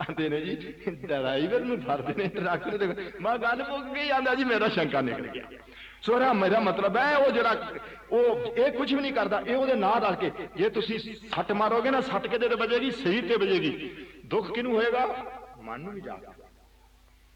ਆਂਦੇ ਨੇ ਜੀ, ਡਰਾਈਵਰ ਨੂੰ ਫੜਦੇ ਨੇ, ਟਰੱਕ ਨੂੰ ਦੇਖੋ। ਮੈਂ ਗੱਲ ਮੁੱਕ ਗਈ ਆਂਦਾ ਜੀ, ਮੇਰਾ ਸ਼ੰਕਾ ਨਿਕਲ ਗਿਆ। ਸੋਰਾ ਮੇਰਾ ਮਤਲਬ ਹੈ ਉਹ ਜਿਹੜਾ, ਉਹ ਇਹ ਕੁਝ ਵੀ ਨਹੀਂ ਕਰਦਾ, ਇਹ ਉਹਦੇ ਨਾਂ ਰੱਖ ਕੇ, ਜੇ ਤੁਸੀਂ ਸੱਟ ਮਾਰੋਗੇ ਨਾ, ਸੱਟ ਕਿਤੇ ਤੇ ਵੱਜੇਗੀ ਸਹੀ ਤੇ ਵੱਜੇਗੀ। ਦੁੱਖ ਕਿਹਨੂੰ ਹੋਏਗਾ? ਮਨ ਨੂੰ ਵੀ ਜਾਗਾ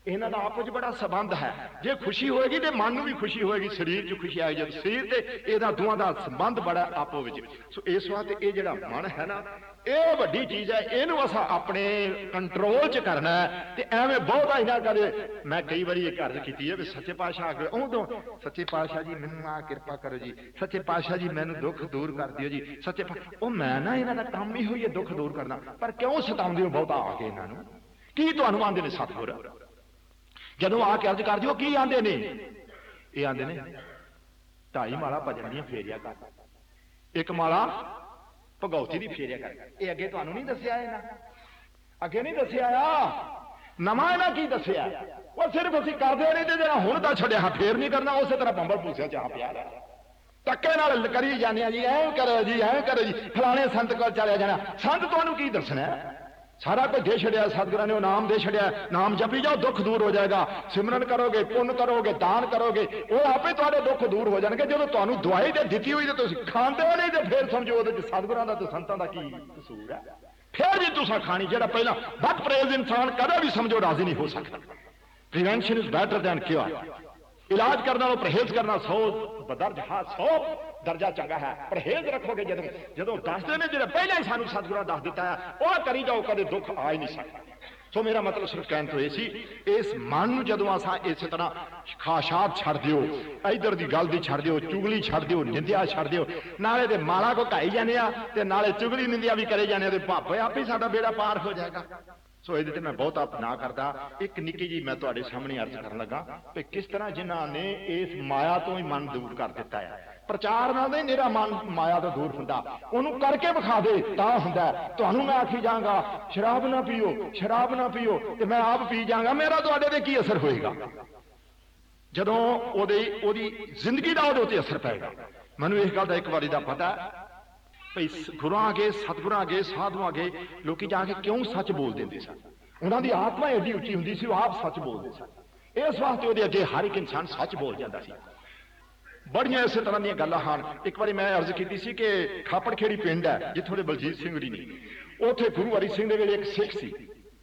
ਇਹਨਾਂ ਦਾ ਆਪਸ ਵਿੱਚ ਬੜਾ ਸਬੰਧ ਹੈ। ਜੇ ਖੁਸ਼ੀ ਹੋਏਗੀ ਤੇ ਮਨ ਨੂੰ ਵੀ ਖੁਸ਼ੀ ਹੋਏਗੀ, ਸਰੀਰ 'ਚ ਖੁਸ਼ੀ ਆਏਗੀ ਜਦ, ਸਰੀਰ ਤੇ ਇਹਦਾ ਦੋਵਾਂ ਦਾ ਸੰਬੰਧ ਬੜਾ ਆਪੋ ਵਿੱਚ। ਸੋ ਇਸ ਵਾਸਤੇ ਇਹ ਜਿਹੜਾ ਮਨ ਹੈ ਨਾ, ਇਹ ਵੱਡੀ ਚੀਜ਼ ਹੈ, ਇਹਨੂੰ ਅਸਾਂ ਆਪਣੇ ਕੰਟਰੋਲ 'ਚ ਕਰਨਾ ਹੈ ਤੇ ਐਵੇਂ ਬਹੁਤਾ ਇਹਨਾਂ ਕਰੇ। ਮੈਂ ਕਈ ਵਾਰੀ ਇਹ ਅਰਜ਼ ਕੀਤੀ ਹੈ ਵੀ ਸੱਚੇ ਪਾਤਸ਼ਾਹ ਅਗੇ ਉਦੋਂ ਸੱਚੇ ਪਾਤਸ਼ਾਹ ਜੀ ਮੈਨੂੰ ਆ ਕਿਰਪਾ ਕਰੋ ਜੀ, ਸੱਚੇ ਪਾਤਸ਼ਾਹ ਜੀ ਮੈਨੂੰ ਦੁੱਖ ਦੂਰ ਕਰ ਦਿਓ ਜੀ, ਸੱਚੇ ਪਾ- ਉਹ ਮੈਂ ਨਾ ਇਹਨਾਂ ਦਾ ਕੰਮ ਹੀ ਹੋਈ ਹੈ ਦੁੱਖ ਦੂਰ ਕਰਨਾ, ਪਰ ਕਿਉਂ ਸਤਾਉਂਦੇ ਹੋ ਬਹੁਤਾ ਆ ਕੇ ਇਹਨਾਂ ਨੂੰ? ਕੀ ਤੁਹਾਨੂੰ ਆਂਦੇ ਨੇ ਸਤਿਗੁਰ? ਜਦੋਂ ਆ ਕੇ ਅਰਜ਼ ਕਰ ਦਿਓ ਕੀ ਆਂਦੇ ਨੇ ਇਹ ਆਂਦੇ ਨੇ ਢਾਈ ਮਾਲਾ ਭਜਨ ਦੀਆਂ ਫੇਰੀਆਂ ਕਰ ਇੱਕ ਮਾਲਾ ਭਗਉਤੀ ਦੀ ਫੇਰੀਆਂ ਕਰ ਇਹ ਅੱਗੇ ਤੁਹਾਨੂੰ ਨਹੀਂ ਦੱਸਿਆ ਇਹਨਾਂ ਅੱਗੇ ਨਹੀਂ ਦੱਸਿਆ ਆ ਨਵਾਂ ਇਹਨਾਂ ਕੀ ਦੱਸਿਆ ਉਹ ਸਿਰਫ ਅਸੀਂ ਕਰਦੇ ਨਹੀਂ ਤੇ ਜਿਹੜਾ ਹੁਣ ਤਾਂ ਛੱਡਿਆ ਫੇਰ ਨਹੀਂ ਕਰਨਾ ਉਸੇ ਤਰ੍ਹਾਂ ਪੰਬਲ ਪੂਸਿਆ ਚਾਹ ਪਿਆ ਰਿਹਾ ਟੱਕੇ ਨਾਲ ਕਰੀ ਜਾਂਦੇ ਆ ਜੀ ਐਂ ਕਰੋ ਜੀ ਐਂ ਕਰੋ ਜੀ ਫਲਾਣੇ ਸੰਤ ਕੋਲ ਚਲਿਆ ਜਾਣਾ ਸੰਤ ਤੁਹਾਨੂੰ ਕੀ ਦੱਸਣਾ ਹੈ? ਸਾਰਾ ਕੁਝ ਦੇ ਛੜਿਆ ਸਤਿਗੁਰਾਂ ਨੇ ਉਹ ਨਾਮ ਦੇ ਛੜਿਆ ਨਾਮ ਜਪੀ ਜਾਓ, ਦੁੱਖ ਦੂਰ ਹੋ ਜਾਏਗਾ। ਸਿਮਰਨ ਕਰੋਗੇ, ਪੁੰਨ ਕਰੋਗੇ, ਦਾਨ ਕਰੋਗੇ, ਉਹ ਆਪੇ ਤੁਹਾਡੇ ਦੁੱਖ ਦੂਰ ਹੋ ਜਾਣਗੇ। ਜਦੋਂ ਤੁਹਾਨੂੰ ਦਵਾਈ ਦੇ ਦਿੱਤੀ ਹੋਈ ਤੇ ਤੁਸੀਂ ਖਾਂਦੇ ਹੋ ਨਹੀਂ ਤੇ ਫਿਰ ਸਮਝੋ ਉਹਦੇ ਚ ਸਤਿਗੁਰਾਂ ਦਾ ਤੇ ਸੰਤਾਂ ਦਾ ਕੀ ਕਸੂਰ ਹੈ। ਫਿਰ ਵੀ ਤੁਸੀਂ ਖਾਣੀ, ਜਿਹੜਾ ਪਹਿਲਾਂ ਬਦ ਪ੍ਰੇਜ਼ ਇਨਸਾਨ ਕਦੇ ਵੀ ਸਮਝੋ ਰਾਜ਼ੀ ਨਹੀਂ ਹੋ ਸਕਦਾ। Prevention is better than cure ਇਲਾਜ ਕਰਨ ਨਾਲੋਂ ਪਰਹੇਜ਼ ਕਰਨਾ 100 ਬਦਰਜ ਹਾਂ 100 ਦਰਜਾ ਚੰਗਾ ਹੈ ਪਰਹੇਜ਼ ਰੱਖੋਗੇ ਜਦੋਂ ਜਦੋਂ ਦੱਸਦੇ ਨੇ ਜਿਹੜੇ ਪਹਿਲਾਂ ਹੀ ਸਾਨੂੰ ਸਤਿਗੁਰਾਂ ਦੱਸ ਦਿੱਤਾ ਹੈ ਉਹ ਕਰੀ ਜਾਓ ਕਦੇ ਦੁੱਖ ਆ ਹੀ ਨਹੀਂ ਸਕਦਾ ਸੋ ਮੇਰਾ ਮਤਲਬ ਸਿਰਫ ਕਹਿਣ ਤੋਂ ਇਹ ਸੀ ਇਸ ਮਨ ਨੂੰ ਜਦੋਂ ਅਸਾਂ ਇਸੇ ਤਰ੍ਹਾਂ ਖਾਸ਼ਾਤ ਛੱਡ ਦਿਓ ਇਧਰ ਦੀ ਗੱਲ ਦੀ ਛੱਡ ਦਿਓ ਚੁਗਲੀ ਛੱਡ ਦਿਓ ਨਿੰਦਿਆ ਛੱਡ ਦਿਓ ਨਾਲੇ ਤੇ ਮਾਲਾ ਕੋ ਢਾਈ ਜਾਂਦੇ ਆ ਤੇ ਨਾਲੇ ਚੁਗਲੀ ਨਿੰਦਿਆ ਵੀ ਕਰੇ ਜਾਂਦੇ ਆ ਤੇ ਭਾਪੇ ਆਪੇ ਸਾਡਾ ਬੇੜਾ ਪਾਰ ਹੋ ਜਾਏਗਾ ਸੋ ਇਹਦੇ ਤੇ ਮੈਂ ਬਹੁਤਾ ਨਾ ਕਰਦਾ। ਇੱਕ ਨਿੱਕੀ ਜੀ ਮੈਂ ਤੁਹਾਡੇ ਸਾਹਮਣੇ ਅਰਜ਼ ਕਰਨ ਲੱਗਾ ਕਿ ਕਿਸ ਤਰ੍ਹਾਂ ਜਿਨ੍ਹਾਂ ਨੇ ਇਸ ਮਾਇਆ ਤੋਂ ਹੀ ਮਨ ਦੂਰ ਕਰ ਦਿੱਤਾ ਹੈ। ਪ੍ਰਚਾਰ ਨਾਲ ਨਹੀਂ ਮੇਰਾ ਮਨ ਮਾਇਆ ਤੋਂ ਦੂਰ ਹੁੰਦਾ। ਉਹਨੂੰ ਕਰਕੇ ਵਿਖਾ ਦੇ, ਤਾਂ ਹੁੰਦਾ ਹੈ। ਤੁਹਾਨੂੰ ਮੈਂ ਆਖੀ ਜਾਵਾਂਗਾ, ਸ਼ਰਾਬ ਨਾ ਪੀਓ, ਸ਼ਰਾਬ ਨਾ ਪੀਓ, ਤੇ ਮੈਂ ਆਪ ਪੀ ਜਾਵਾਂਗਾ। ਮੇਰਾ ਤੁਹਾਡੇ ਤੇ ਕੀ ਅਸਰ ਹੋਏਗਾ? ਜਦੋਂ ਉਹਦੇ ਉਹਦੀ ਜ਼ਿੰਦਗੀ ਦਾ ਉਹਦੇ ਉੱਤੇ ਅਸਰ ਪਏਗਾ। ਮੈਨੂੰ ਇਸ ਗੱਲ ਦਾ ਇੱਕ ਵਾਰੀ ਦਾ ਪਤਾ ਹੈ। ਭਈ ਗੁਰਾਂ ਅਗੇ ਸਤਿਗੁਰਾਂ ਅਗੇ ਸਾਧੂਆਂ ਅਗੇ ਲੋਕੀ ਜਾ ਕੇ ਕਿਉਂ ਸੱਚ ਬੋਲ ਦਿੰਦੇ ਸਨ? ਉਹਨਾਂ ਦੀ ਆਤਮਾ ਏਡੀ ਉੱਚੀ ਹੁੰਦੀ ਸੀ, ਉਹ ਆਪ ਸੱਚ ਬੋਲਦੇ ਸਨ। ਇਸ ਵਾਸਤੇ ਉਹਦੇ ਅੱਗੇ ਹਰ ਇੱਕ ਇਨਸਾਨ ਸੱਚ ਬੋਲ ਜਾਂਦਾ ਸੀ। ਬੜੀਆਂ ਇਸੇ ਤਰ੍ਹਾਂ ਦੀਆਂ ਗੱਲਾਂ ਹਨ। ਇੱਕ ਵਾਰੀ ਮੈਂ ਅਰਜ਼ ਕੀਤੀ ਸੀ ਕਿ ਖਾਪੜਖੇੜੀ ਪਿੰਡ ਹੈ, ਜਿੱਥੋਂ ਦੇ ਬਲਜੀਤ ਸਿੰਘ ਹੋਰੀ ਨੇ। ਉੱਥੇ ਗੁਰੂ ਹਰੀ ਸਿੰਘ ਦੇ ਵੇਲੇ ਇੱਕ ਸਿੱਖ ਸੀ,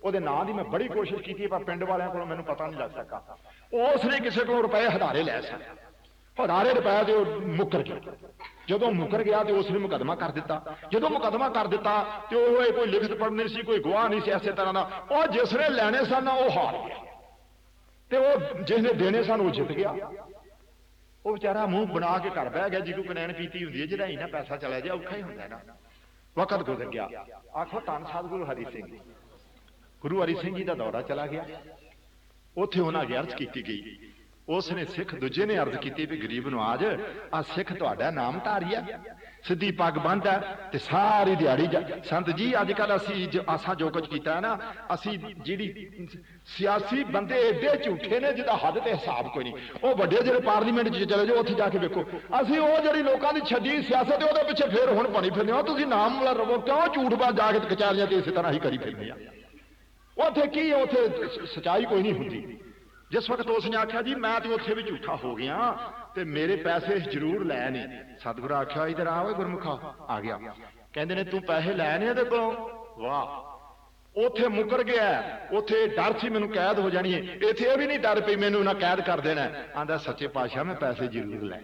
ਉਹਦੇ ਨਾਂ ਦੀ ਮੈਂ ਬੜੀ ਕੋਸ਼ਿਸ਼ ਕੀਤੀ, ਪਰ ਪਿੰਡ ਵਾਲਿਆਂ ਕੋਲੋਂ ਮੈਨੂੰ ਪਤਾ ਨਹੀਂ ਲੱਗ ਸਕਾ ਉਸ ਨੇ ਕਿਸੇ ਕੋਲੋਂ ਰੁਪਏ ਹਜ਼ਾਰੇ ਲੈ ਸਨ। ਹਜ਼ਾਰੇ ਰੁਪਏ ਦੇ ਉਹ ਮੁੱਕਰ ਗਿਆ। ਜਦੋਂ ਮੁਕਰ ਗਿਆ ਤੇ ਉਸ ਨੇ ਮੁਕਦਮਾ ਕਰ ਦਿੱਤਾ। ਜਦੋਂ ਮੁਕਦਮਾ ਕਰ ਦਿੱਤਾ ਤੇ ਉਹ ਕੋਈ ਲਿਖਤ ਪੜ੍ਹਨੀ ਸੀ, ਕੋਈ ਗਵਾਹ ਨਹੀਂ ਸੀ ਐਸੇ ਤਰ੍ਹਾਂ ਦਾ। ਉਹ ਜਿਸ ਨੇ ਲੈਣੇ ਸਨ, ਉਹ ਹਾਰ ਗਿਆ। ਤੇ ਉਹ ਜਿਸ ਨੇ ਦੇਣੇ ਸਨ, ਉਹ ਜਿੱਤ ਗਿਆ। ਉਹ ਵਿਚਾਰਾ ਮੂੰਹ ਬਣਾ ਕੇ ਘਰ ਬਹਿ ਗਿਆ ਜੀ ਕੋਈ ਕਨੈਣ ਪੀਤੀ ਹੁੰਦੀ ਹੈ ਜਿਹੜਾ ਹੀ ਨਾ ਪੈਸਾ ਚਲਾ ਜਾ ਔਖਾ ਹੀ ਹੁੰਦਾ ਨਾ। ਵਕਤ ਗੁਜ਼ਰ ਗਿਆ। ਆਖੋ, ਧੰਨ ਸਤਿਗੁਰੂ ਹਰੀ ਸਿੰਘ ਗੁਰੂ ਹਰੀ ਸਿੰਘ ਜੀ ਦਾ ਦੌਰਾ ਚਲਾ ਗਿਆ। ਉੱਥੇ ਉਹਨਾਂ ਅਗੇ ਅਰਜ਼ ਕੀਤੀ ਗਈ ਉਸ ਨੇ ਸਿੱਖ ਦੂਜੇ ਨੇ ਅਰਜ਼ ਕੀਤੀ ਵੀ ਗਰੀਬ ਨਵਾਜ ਆ ਸਿੱਖ ਤੁਹਾਡਾ ਨਾਮ ਧਾਰੀਆ। ਸਿੱਧੀ ਪੱਗ ਬੰਨਦਾ ਤੇ ਸਾਰੀ ਦਿਹਾੜੀ ਜਾ- ਸੰਤ ਜੀ ਅੱਜ ਕੱਲ ਅਸੀਂ ਜੋ ਆਸਾਂ ਜੋ ਕੁਝ ਕੀਤਾ ਹੈ ਨਾ, ਅਸੀਂ ਜਿਹੜੀ ਸਿਆਸੀ ਬੰਦੇ ਏਡੇ ਝੂਠੇ ਨੇ ਜਿਹਦਾ ਹੱਦ ਤੇ ਹਿਸਾਬ ਕੋਈ ਨਹੀਂ। ਉਹ ਵੱਡੇ ਜਿਹੜੇ ਪਾਰਲੀਮੈਂਟ 'ਚ ਚਲੇ ਜਾਓ, ਉੱਥੇ ਜਾ ਕੇ ਵੇਖੋ। ਅਸੀਂ ਉਹ ਜਿਹੜੀ ਲੋਕਾਂ ਦੀ ਛੱਡੀ ਸਿਆਸਤ ਹੈ, ਉਹਦੇ ਪਿੱਛੇ ਫੇਰ ਹੁਣ ਬਣੀ ਫਿਰਦੇ ਹੋ। ਤੁਸੀਂ ਨਾਮ ਵਾਲਾ ਰਵੋ, ਕਿਉਂ ਝੂਠਬਾਜ਼ ਜਾ ਕੇ ਕਚਾਰੀਆਂ ਤੇ ਇਸੇ ਤਰ੍ਹਾਂ ਹੀ ਕਰੀ ਫਿਰਦੇ ਆ? ਉੱਥੇ ਕੀ ਹੈ? ਉੱਥੇ ਸ- ਸਚਾਈ ਕੋਈ ਨਹੀਂ ਹੁੰਦੀ। ਜਿਸ ਵਕਤ ਉਸ ਨੇ ਆਖਿਆ ਜੀ, ਮੈਂ ਤੇ ਉੱਥੇ ਵੀ ਝੂਠਾ ਹੋ ਗਿਆ, ਤੇ ਮੇਰੇ ਪੈਸੇ ਜ਼ਰੂਰ ਲੈ ਨੇ। ਸਤਿਗੁਰ ਆਖਿਆ, ਇਧਰ ਆ ਓਏ ਗੁਰਮੁਖਾ, ਆ ਗਿਆ। ਕਹਿੰਦੇ ਨੇ, ਤੂੰ ਪੈਸੇ ਲੈ ਨੇ ਇਹਦੇ ਕੋਲੋਂ? ਵਾਹ। ਉੱਥੇ ਮੁਕਰ ਗਿਆ, ਉੱਥੇ ਡਰ ਸੀ ਮੈਨੂੰ ਕੈਦ ਹੋ ਜਾਣੀ ਹੈ ਇੱਥੇ ਇਹ ਵੀ ਨਹੀਂ ਡਰ ਪਈ, ਮੈਨੂੰ ਨਾ ਕੈਦ ਕਰ ਦੇਣਾ। ਆਂਦਾ, ਸੱਚੇ ਪਾਤਸ਼ਾਹ, ਮੈਂ ਪੈਸੇ ਜ਼ਰੂਰ ਲੈ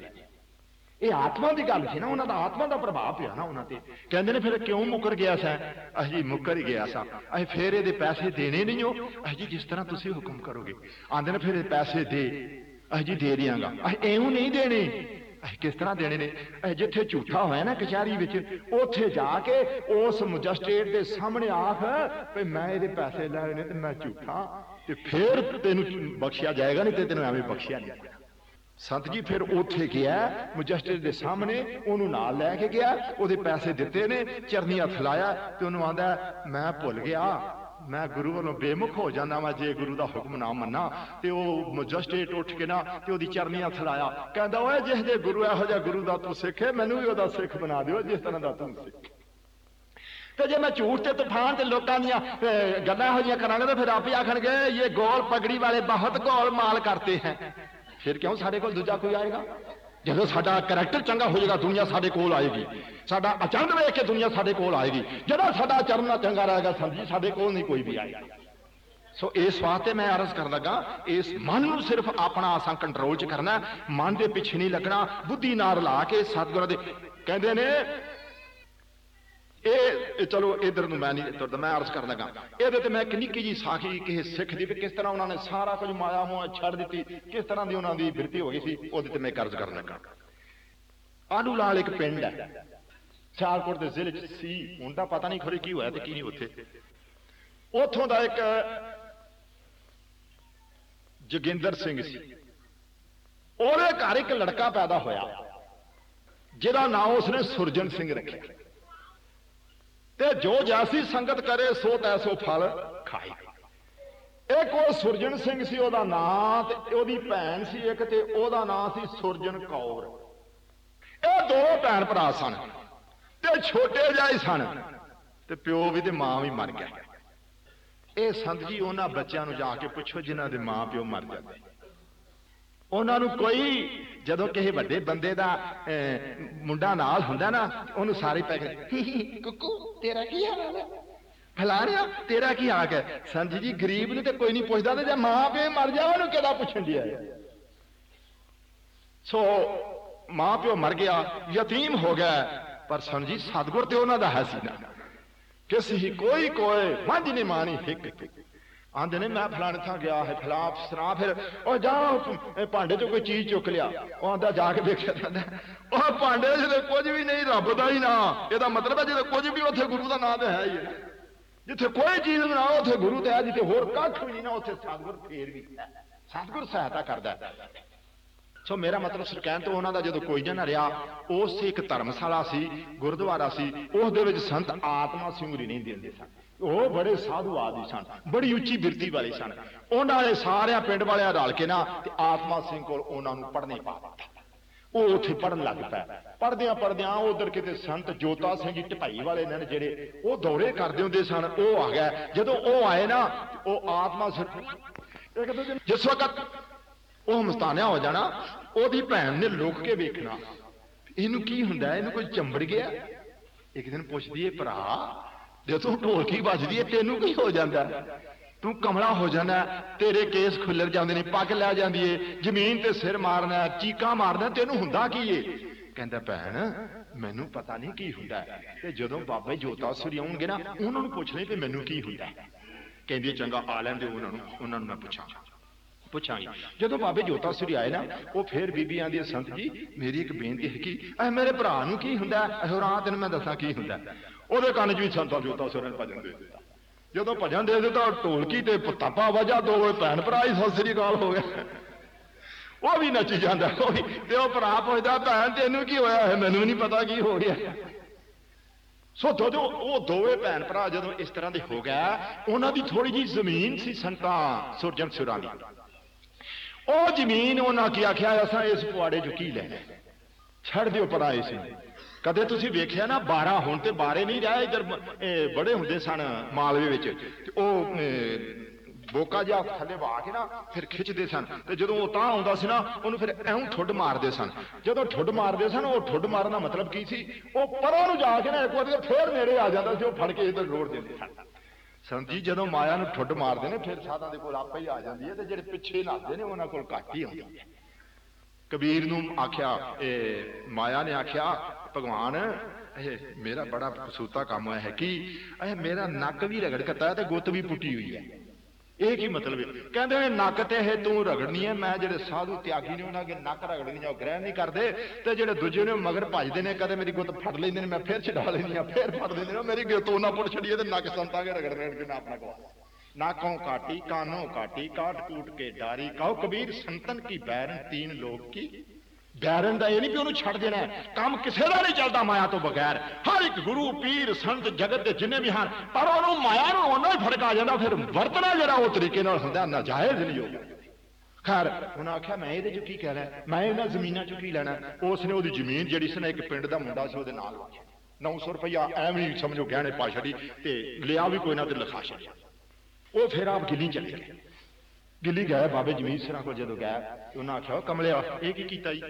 ਇਹ ਆਤਮਾ ਦੀ ਗੱਲ ਸੀ ਨਾ, ਉਹਨਾਂ ਦਾ ਆਤਮਾ ਦਾ ਪ੍ਰਭਾਵ ਪਿਆ ਨਾ ਉਹਨਾਂ ਤੇ। ਕਹਿੰਦੇ ਨੇ ਫਿਰ ਕਿਉਂ ਮੁਕਰ ਗਿਆ ਸੈਂ? ਅਸੀਂ ਜੀ ਮੁਕਰ ਹੀ ਗਿਆ ਸਾਂ। ਅਸੀਂ ਫੇਰ ਇਹਦੇ ਪੈਸੇ ਦੇਣੇ ਨਹੀਂ ਹੋ ਅਸੀਂ ਜੀ ਜਿਸ ਤਰ੍ਹਾਂ ਤੁਸੀਂ ਹੁਕਮ ਕਰੋਗੇ। ਆਂਦੇ ਨੇ ਫਿਰ ਇਹ ਪੈਸੇ ਦੇ। ਅਸੀਂ ਜੀ ਦੇ ਦਿਆਂਗਾ। ਅਸੀਂ ਐਉਂ ਨਹੀਂ ਦੇਣੇ। ਅਸੀਂ ਕਿਸ ਤਰ੍ਹਾਂ ਦੇਣੇ ਨੇ? ਅਸੀਂ ਜਿੱਥੇ ਝੂਠਾ ਹੋਇਆ ਨਾ ਕਚਹਿਰੀ ਵਿੱਚ, ਉੱਥੇ ਜਾ ਕੇ ਉਸ ਮੈਜਿਸਟ੍ਰੇਟ ਦੇ ਸਾਹਮਣੇ ਆਖ ਵੀ ਮੈਂ ਇਹਦੇ ਪੈਸੇ ਲੈ ਨੇ ਤੇ ਮੈਂ ਝੂਠਾ। ਤੇ ਫਿਰ ਤੈਨੂੰ ਬਖਸ਼ਿਆ ਜਾਏਗਾ ਨਹੀਂ ਤੇ ਤੈਨੂੰ ਐਵੇਂ ਬਖਸ਼ਿਆ ਨਹੀਂ ਜਾਏਗਾ। ਸੰਤ ਜੀ ਫਿਰ ਉੱਥੇ ਗਿਆ ਮੈਜਿਸਟਰੇਟ ਦੇ ਸਾਹਮਣੇ ਉਹਨੂੰ ਨਾਲ ਲੈ ਕੇ ਗਿਆ ਉਹਦੇ ਪੈਸੇ ਦਿੱਤੇ ਨੇ ਚਰਨੀ ਹੱਥ ਲਾਇਆ ਤੇ ਉਹਨੂੰ ਆਂਦਾ ਮੈਂ ਭੁੱਲ ਗਿਆ ਮੈਂ ਗੁਰੂ ਵੱਲੋਂ ਬੇਮੁਖ ਹੋ ਜਾਂਦਾ ਵਾਂ ਜੇ ਗੁਰੂ ਦਾ ਹੁਕਮ ਨਾ ਮੰਨਾਂ। ਤੇ ਉਹ ਮੈਜਿਸਟਰੇਟ ਉੱਠ ਕੇ ਨਾ ਤੇ ਉਹਦੀ ਚਰਨੀ ਹੱਥ ਲਾਇਆ ਕਹਿੰਦਾ ਓਏ ਜਿਸ ਦੇ ਗੁਰੂ ਇਹੋ ਜਿਹਾ ਗੁਰੂ ਦਾ ਤੂੰ ਸਿੱਖੇ ਮੈਨੂੰ ਵੀ ਉਹਦਾ ਸਿੱਖ ਬਣਾ ਦਿਓ ਜਿਸ ਤਰ੍ਹਾਂ ਦਾ ਤੂੰ ਸਿੱਖ। ਤੇ ਜੇ ਮੈਂ ਝੂਠ ਤੇ ਤੂਫਾਨ ਤੇ ਲੋਕਾਂ ਦੀਆਂ ਅਹ, ਗੱਲਾਂ ਇਹੋ ਜਿਹੀਆਂ ਕਰਾਂਗਾ ਤਾਂ ਫਿਰ ਆਪੇ ਆਖਣਗੇ ਇਹ ਗੋਲ ਪਗੜੀ ਵਾਲੇ ਬਹੁਤ ਗੋਲ ਮਾਲ ਕਰਤੇ ਹੈ। ਫਿਰ ਕਿਉਂ ਸਾਡੇ ਕੋਲ ਦੂਜਾ ਕੋਈ ਆਏਗਾ ਜਦੋਂ ਸਾਡਾ ਕਰੈਕਟਰ ਚੰਗਾ ਹੋ ਜਾਏਗਾ ਦੁਨੀਆ ਸਾਡੇ ਕੋਲ ਆਏਗੀ ਸਾਡਾ ਆਚਰਣ ਵੇਖ ਕੇ ਦੁਨੀਆ ਸਾਡੇ ਕੋਲ ਆਏਗੀ ਜਦੋਂ ਸਾਡਾ ਆਚਰਣ ਨਾ ਚੰਗਾ ਰਹੇਗਾ ਸਮਝੀ ਸਾਡੇ ਕੋਲ ਨਹੀਂ ਕੋਈ ਵੀ ਆਏਗਾ ਸੋ ਇਸ ਵਾਸਤੇ ਮੈਂ ਅਰਜ਼ ਕਰਨ ਲੱਗਾ ਇਸ ਮਨ ਨੂੰ ਸਿਰਫ ਆਪਣਾ ਅਸਾਂ ਕੰਟਰੋਲ 'ਚ ਕਰਨਾ ਹੈ। ਮਨ ਦੇ ਪਿੱਛੇ ਨਹੀਂ ਲੱਗਣਾ ਬੁੱਧੀ ਨਾਲ ਲਾ ਕੇ ਸਤਿਗੁਰਾਂ ਦੇ ਕਹਿੰਦੇ ਨੇ ਇਹ ਇਹ ਚਲੋ ਇਧਰ ਨੂੰ ਮੈਂ ਨਹੀਂ ਤੁਰਦਾ, ਮੈਂ ਅਰਜ਼ ਕਰਨ ਲੱਗਾ ਇਹਦੇ ਤੇ ਮੈਂ ਇੱਕ ਨਿੱਕੀ ਜੀ ਸਾਖੀ ਕਿਸੇ ਸਿੱਖ ਦੀ ਵੀ ਕਿਸ ਤਰ੍ਹਾਂ ਉਹਨਾਂ ਨੇ ਸਾਰਾ ਕੁਝ ਮਾਇਆ ਹੋਆ ਛੱਡ ਦਿੱਤੀ, ਕਿਸ ਤਰ੍ਹਾਂ ਦੀ ਉਹਨਾਂ ਦੀ ਬਿਰਤੀ ਹੋ ਗਈ ਸੀ, ਉਹਦੇ ਤੇ ਮੈਂ ਕਰਜ਼ ਕਰਨ ਲੱਗਾ। ਆਲੂ ਲਾਲ ਇੱਕ ਪਿੰਡ ਹੈ। ਸਿਆਲਕੋਟ ਦੇ ਜ਼ਿਲ੍ਹੇ 'ਚ ਸੀ, ਹੁਣ ਤਾਂ ਪਤਾ ਨਹੀਂ ਖਰੇ ਕੀ ਹੋਇਆ ਤੇ ਕੀ ਨਹੀਂ ਉੱਥੇ। ਉੱਥੋਂ ਦਾ ਇੱਕ ਜੋਗਿੰਦਰ ਸਿੰਘ ਸੀ। ਉਹਦੇ ਘਰ ਇੱਕ ਲੜਕਾ ਪੈਦਾ ਹੋਇਆ, ਜਿਹਦਾ ਨਾਮ ਉਸਨੇ ਸੁਰਜਨ ਸਿੰਘ ਰੱਖਿਆ। ਤੇ ਜੋ ਜੈਸੀ ਸੰਗਤ ਕਰੇ, ਸੋ ਤੈਸੋ ਫਲ ਖਾਏ। ਇਹ ਉਹ ਸੁਰਜਣ ਸਿੰਘ ਸੀ, ਉਹਦਾ ਨਾਂ ਤੇ ਉਹਦੀ ਭੈਣ ਸੀ ਇੱਕ ਤੇ ਉਹਦਾ ਨਾਂ ਸੀ ਸੁਰਜਨ ਕੌਰ। ਇਹ ਦੋ ਭੈਣ ਭਰਾ ਸਨ ਤੇ ਛੋਟੇ ਜਿਹੇ ਸਨ ਤੇ ਪਿਓ ਵੀ ਤੇ ਮਾਂ ਵੀ ਮਰ ਗਿਆ। ਇਹ ਸੰਤ ਜੀ ਉਹਨਾਂ ਬੱਚਿਆਂ ਨੂੰ ਜਾ ਕੇ ਪੁੱਛੋ, ਜਿਨ੍ਹਾਂ ਦੇ ਮਾਂ ਪਿਓ ਮਰ ਜਾਂਦੇ। ਉਹਨਾਂ ਨੂੰ ਕੋਈ ਜਦੋਂ ਕਿਸੇ ਵੱਡੇ ਬੰਦੇ ਦਾ ਮੁੰਡਾ ਨਾਲ ਹੁੰਦਾ ਨਾ, ਉਹਨੂੰ ਸਾਰੇ ਪੈ ਗਏ ਕੁੱਕੂ, ਤੇਰਾ ਕੀ ਹਾਲ ਹੈ ਫਲਾਣਿਆ, ਤੇਰਾ ਕੀ ਹਾਲ ਹੈ ਸੰਤ ਜੀ, ਗਰੀਬ ਨੂੰ ਤੇ ਕੋਈ ਨਹੀਂ ਪੁੱਛਦਾ ਤੇ ਜੇ ਮਾਂ ਪਿਓ ਮਰ ਜਾ ਉਹਨੂੰ ਕਿਹਦਾ ਪੁੱਛਣ ਦਿਆ ਸੋ, ਮਾਂ ਪਿਓ ਮਰ ਗਿਆ, ਯਤੀਮ ਹੋ ਗਿਆ, ਪਰ ਸੰਤ ਜੀ, ਸਤਗੁਰ ਤੇ ਉਹਨਾਂ ਦਾ ਹੈ ਸੀ ਨਾ ਕਿਸੇ ਹੀ ਕੋਈ ਕੋਏ ਮੰਝ ਨਹੀਂ ਮਾਣੀ ਹਿੱਕ ਆਂਦੇ ਨੇ, ਮੈਂ ਫਲਾਣੇ ਥਾਂ ਗਿਆ ਹੈ ਫਲਾ ਅਫਸਰਾਂ ਫਿਰ। ਉਹ ਜਾ ਭਾਂਡੇ ਚੋਂ ਕੋਈ ਚੀਜ਼ ਚੁੱਕ ਲਿਆ। ਉਹ ਆਂਦਾ, ਜਾ ਕੇ ਵੇਖਿਆ ਜਾਂਦਾ ਉਹ ਭਾਂਡੇ ਜਿਹਦੇ ਕੁਝ ਵੀ ਨਹੀਂ, ਰੱਬ ਦਾ ਹੀ ਨਾਂ। ਇਹਦਾ ਮਤਲਬ ਹੈ ਜਿਹਦੇ ਕੁਝ ਵੀ ਉੱਥੇ ਗੁਰੂ ਦਾ ਨਾਂ ਤੇ ਹੈ ਹੀ ਜਿੱਥੇ ਕੋਈ ਚੀਜ਼ ਨਾ ਉੱਥੇ ਗੁਰੂ ਤੇ ਹੈ, ਜਿੱਥੇ ਹੋਰ ਕੱਖ ਵੀ ਨਹੀਂ ਨਾ, ਉੱਥੇ ਸਤਿਗੁਰ ਫੇਰ ਵੀ ਹੈ। ਸਤਿਗੁਰ ਸਹਾਇਤਾ ਕਰਦਾ ਸੋ ਮੇਰਾ ਮਤਲਬ ਸਰਕੈਨ ਤੋਂ ਉਹਨਾਂ ਦਾ ਜਦੋਂ ਕੋਈ ਨਾ ਰਿਹਾ ਉਸ ਇੱਕ ਧਰਮਸ਼ਾਲਾ ਸੀ, ਗੁਰਦੁਆਰਾ ਸੀ, ਉਸ ਦੇ ਵਿੱਚ ਸੰਤ ਆਤਮਾ ਸਿੰਘੂਰੀ ਨਹੀਂ ਦਿੰਦੇ ਸਨ। ਉਹ ਬੜੇ ਸਾਧੂ ਆਦਿ ਸਨ, ਬੜੀ ਉੱਚੀ ਬਿਰਤੀ ਵਾਲੇ ਸਨ। ਉਹਨਾਂ ਨੇ ਸਾਰਿਆਂ ਪਿੰਡ ਵਾਲਿਆਂ ਰਲ ਕੇ ਨਾ ਤੇ ਆਤਮਾ ਸਿੰਘ ਕੋਲ ਉਹਨਾਂ ਨੂੰ ਪੜ੍ਹਨੇ ਪਾ ਦਿੱਤਾ। ਉਹ ਉੱਥੇ ਪੜਨ ਲੱਗ ਪਿਆ ਪੜਦਿਆਂ ਪੜਦਿਆਂ ਉਧਰ ਕਿਤੇ ਸੰਤ ਜੋਤਾ ਸਿੰਘ ਜੀ ਢਪਾਈ ਵਾਲੇ ਨੇ ਜਿਹੜੇ ਉਹ ਦੌਰੇ ਕਰਦੇ ਹੁੰਦੇ ਸਨ, ਉਹ ਆ ਗਿਆ। ਜਦੋਂ ਉਹ ਆਏ ਨਾ, ਉਹ ਆਤਮਾ ਸਿਰ ਇੱਕ ਦੋ ਜਿਸ ਵਕਤ ਉਹ ਮਸਤਾਨਿਆ ਹੋ ਜਾਣਾ, ਉਹਦੀ ਭੈਣ ਨੇ ਲੁੱਕ ਕੇ ਵੇਖਣਾ। ਇਹਨੂੰ ਕੀ ਹੁੰਦਾ? ਇਹਨੂੰ ਕੋਈ ਚੰਬੜ ਗਿਆ? ਇੱਕ ਦਿਨ ਪੁੱਛਦੀ ਏ, ਭਰਾ ਜੇ ਤੂੰ ਢੋਲਕੀ ਵੱਜਦੀ ਏ ਤੈਨੂੰ ਕੀ ਹੋ ਜਾਂਦਾ? ਤੂੰ ਕਮਲਾ ਹੋ ਜਾਂਦਾ, ਤੇਰੇ ਕੇਸ ਖੁੱਲਰ ਜਾਂਦੇ ਨੇ, ਪੱਗ ਲੈ ਜਾਂਦੀ ਏ, ਜ਼ਮੀਨ ਤੇ ਸਿਰ ਮਾਰਨਾ, ਚੀਕਾਂ ਮਾਰਨਾ, ਤੈਨੂੰ ਹੁੰਦਾ ਕੀ ਏ? ਕਹਿੰਦਾ, ਭੈਣ, ਮੈਨੂੰ ਪਤਾ ਨਹੀਂ ਕੀ ਹੁੰਦਾ। ਤੇ ਜਦੋਂ ਬਾਬਾ ਜੋਤਾ ਸੁਰੀ ਆਉਣਗੇ ਨਾ, ਉਹਨਾਂ ਨੂੰ ਪੁੱਛ ਲਈ ਤੇ ਮੈਨੂੰ ਕੀ ਹੁੰਦਾ। ਕਹਿੰਦੀ ਚੰਗਾ, ਆ ਲੈਂਦੇ ਉਹਨਾਂ ਨੂੰ ਉਹਨਾਂ ਨੂੰ ਮੈਂ ਪੁੱਛਾਂ। ਪੁੱਛਾਂਗੀ। ਜਦੋਂ ਬਾਬੇ ਜੋਤਾ ਸ੍ਰੀ ਆਏ ਨਾ, ਉਹ ਫੇਰ ਬੀਬੀ ਬੀਬੀਆਂ ਹੈ ਸੰਤ ਜੀ, ਮੇਰੀ ਇੱਕ ਬੇਨਤੀ ਹੈ ਕਿ ਐ ਮੇਰੇ ਭਰਾ ਨੂੰ ਕੀ ਹੁੰਦਾ? ਐ ਰਾਤ ਨੂੰ ਮੈਂ ਦੱਸਾਂ ਕੀ ਹੁੰਦਾ? ਉਹਦੇ ਕੰਨ 'ਚ ਵੀ ਸੰਤਾਂ ਜੋਤਾ ਸ੍ਰੀ ਨੇ ਭਜਨ ਦੇ ਦਿੱਤਾ ਜਦੋਂ ਭਜਨ ਦੇ ਦਿੱਤਾ ਢੋਲਕੀ ਤੇ ਪਤਾਪਾ ਵਜਾ, ਦੋ ਭੈਣ ਭਰਾ ਹੀ ਸਤਿ ਸ੍ਰੀ ਅਕਾਲ ਹੋ ਗਏ। ਉਹ ਵੀ ਨੱਚੀ ਜਾਂਦਾ, ਉਹ ਵੀ ਤੇ ਉਹ ਭਰਾ ਪੁੱਛਦਾ, ਭੈਣ, ਤੈਨੂੰ ਕੀ ਹੋਇਆ? ਹੈ ਮੈਨੂੰ ਨਹੀਂ ਪਤਾ ਕੀ ਹੋ ਗਿਆ। ਸੋ ਜਦੋਂ ਉਹ ਦੋਵੇਂ ਭੈਣ ਭਰਾ ਜਦੋਂ ਇਸ ਤਰ੍ਹਾਂ ਦੇ ਹੋ ਗਿਆ, ਉਹਨਾਂ ਦੀ ਥੋੜੀ ਜੀ ਜ਼ਮੀਨ ਸੀ ਸੰਤਾਂ ਸੁਰਜਨ ਸੁਰਾਂ ਦੀ। ਉਹ ਜ਼ਮੀਨ ਉਹਨਾਂ ਕੀ ਆਖਿਆ, ਅਸਾਂ ਇਸ ਪੁਆੜੇ ਚੋਂ ਕੀ ਲੈਣਾ? ਛੱਡ ਦਿਓ ਪਰਾਂ ਇਸ ਨੂੰ। ਕਦੇ ਤੁਸੀਂ ਵੇਖਿਆ ਨਾ 12 ਹੁਣ ਤੇ 12 ਨਹੀਂ ਰਿਹਾ, ਇਧਰ ਬੜੇ ਹੁੰਦੇ ਸਨ ਮਾਲਵੇ ਵਿੱਚ। ਉਹ ਬੋਕਾ ਜਿਹਾ ਥੱਲੇ ਵਾ ਕੇ ਨਾ, ਫਿਰ ਖਿੱਚਦੇ ਸਨ। ਤੇ ਜਦੋਂ ਉਹ ਤਾਂ ਆਉਂਦਾ ਸੀ ਨਾ, ਉਹਨੂੰ ਫਿਰ ਐਉਂ ਠੁੱਡ ਮਾਰਦੇ ਸਨ। ਜਦੋਂ ਠੁੱਡ ਮਾਰਦੇ ਸਨ, ਉਹ ਠੁੱਡ ਮਾਰਨ ਦਾ ਮਤਲਬ ਕੀ ਸੀ? ਉਹ ਪਰੋਂ ਨੂੰ ਜਾ ਕੇ ਨਾ ਇੱਕ ਵਾਰੀ ਫੇਰ ਨੇੜੇ ਆ ਜਾਂਦਾ ਸੀ, ਉਹ ਫੜ ਕੇ ਇਧਰ ਰੋੜ ਦਿੰਦੇ ਸਨ। ਸੰਜੀ ਜਦੋਂ ਮਾਇਆ ਨੂੰ ਠੁੱਡ ਮਾਰਦੇ ਨੇ, ਫਿਰ ਸਾਧਾਂ ਦੇ ਕੋਲ ਆਪੇ ਹੀ ਆ ਜਾਂਦੀ ਹੈ ਤੇ ਜਿਹੜੇ ਪਿੱਛੇ ਨੱਚਦੇ ਨੇ, ਉਹਨਾਂ ਕੋਲ ਘੱਟ ਹੀ ਹੁੰਦੀ ਹੈ। ਕਬੀਰ ਨੂੰ ਆਖਿਆ, ਇਹ ਮਾਇਆ ਨੇ ਆਖਿਆ, ਭਗਵਾਨ, ਇਹ ਮੇਰਾ ਬੜਾ ਕਸੂਤਾ ਕੰਮ ਹੋਇਆ ਹੈ ਕਿ ਇਹ ਮੇਰਾ ਨੱਕ ਵੀ ਰਗੜ ਹੈ ਤੇ ਗੁੱਤ ਵੀ ਪੁੱਟੀ ਹੋਈ ਹੈ। ਇਹ ਕੀ ਮਤਲਬ ਹੈ? ਕਹਿੰਦੇ ਨੇ, ਨੱਕ ਤੇ ਇਹ ਤੂੰ ਰਗੜਨੀ ਹੈ, ਮੈਂ ਜਿਹੜੇ ਸਾਧੂ ਤਿਆਗੀ ਨੇ ਉਹਨਾਂ ਕੇ ਨੱਕ ਰਗੜਨੀ ਜਾਂ ਗ੍ਰਹਿਣ ਨਹੀਂ ਕਰਦੇ ਤੇ ਜਿਹੜੇ ਦੂਜੇ ਨੇ ਉਹ ਮਗਰ ਭੱਜਦੇ ਨੇ, ਕਦੇ ਮੇਰੀ ਗੁੱਤ ਫੜ ਲੈਂਦੇ ਨੇ, ਮੈਂ ਫੇਰ ਛਡਾ ਲੈਂਦੀ ਆ ਫੇਰ ਫੜ ਲੈਂਦੇ ਨੇ ਮੇਰੀ ਗੁੱਤ ਉਹਨਾਂ ਪੁੱਟ ਛੜੀਏ ਤੇ ਨੱਕ ਸੰਤਾਂ ਕੇ ਰਗੜ ਰਗੜ ਕੇ ਨਾ ਆਪਣਾ ਗਵਾ ਨਾਕੋਂ ਕਾਟੀ ਕਾਨੋਂ ਕਾਟੀ ਕਾਟ ਕੂਟ ਕੇ ਡਾਰੀ ਕਹੋ ਕਬੀਰ ਸੰਤਨ ਕੀ ਬੈਰਨ ਤੀਨ ਲੋਕ ਕੀ ਬੈਰਨ ਦਾ ਇਹ ਨਹੀਂ ਕਿ ਉਹਨੂੰ ਛੱਡ ਦੇਣਾ ਕੰਮ ਕਿਸੇ ਦਾ ਨਹੀਂ ਚੱਲਦਾ ਮਾਇਆ ਤੋਂ ਬਗੈਰ ਹਰ ਇੱਕ ਗੁਰੂ ਪੀਰ ਸੰਤ ਜਗਤ ਦੇ ਜਿੰਨੇ ਵੀ ਹਨ ਪਰ ਉਹਨੂੰ ਮਾਇਆ ਨੂੰ ਉਹਨਾਂ ਹੀ ਫ਼ਰਕ ਆ ਜਾਂਦਾ ਫਿਰ ਵਰਤਣਾ ਜਿਹੜਾ ਉਹ ਤਰੀਕੇ ਨਾਲ ਹੁੰਦਾ ਨਾਜਾਇਜ਼ ਨਹੀਂ ਹੋ ਖੈਰ ਉਹਨਾਂ ਆਖਿਆ ਮੈਂ ਇਹਦੇ ਚ ਕੀ ਕਹਿਣਾ ਮੈਂ ਇਹਨਾਂ ਜ਼ਮੀਨਾਂ ਚ ਕੀ ਲੈਣਾ ਉਸ ਨੇ ਉਹਦੀ ਜ਼ਮੀਨ ਜਿਹੜੀ ਸੀ ਨਾ ਇੱਕ ਪਿੰਡ ਦਾ ਮੁੰਡਾ ਸੀ ਉਹਦੇ ਨਾਲ ਵਾਖਿਆ 900 ਰੁਪਇਆ ਐਵੇਂ ਸਮਝੋ ਗਹਿਣੇ ਪਾ ਛੜੀ ਤੇ ਲਿਆ ਵੀ ਕੋਈ ਨਾ ਤੇ ਲਿਖਾ ਛੜਿਆ ਉਹ ਫਿਰ ਆਪ ਗਿੱਲੀ ਚਲੇ ਗਏ ਗਿੱਲੀ ਗਏ ਬਾਬੇ ਜਮੀਰ ਸਿਰਾਂ ਕੋਲ ਜਦੋਂ ਗਏ ਤੇ ਉਹਨਾਂ ਆਖਿਆ, "ਓ ਕਮਲਿਆ, ਇਹ ਕੀ ਕੀਤਾ ਜੀ?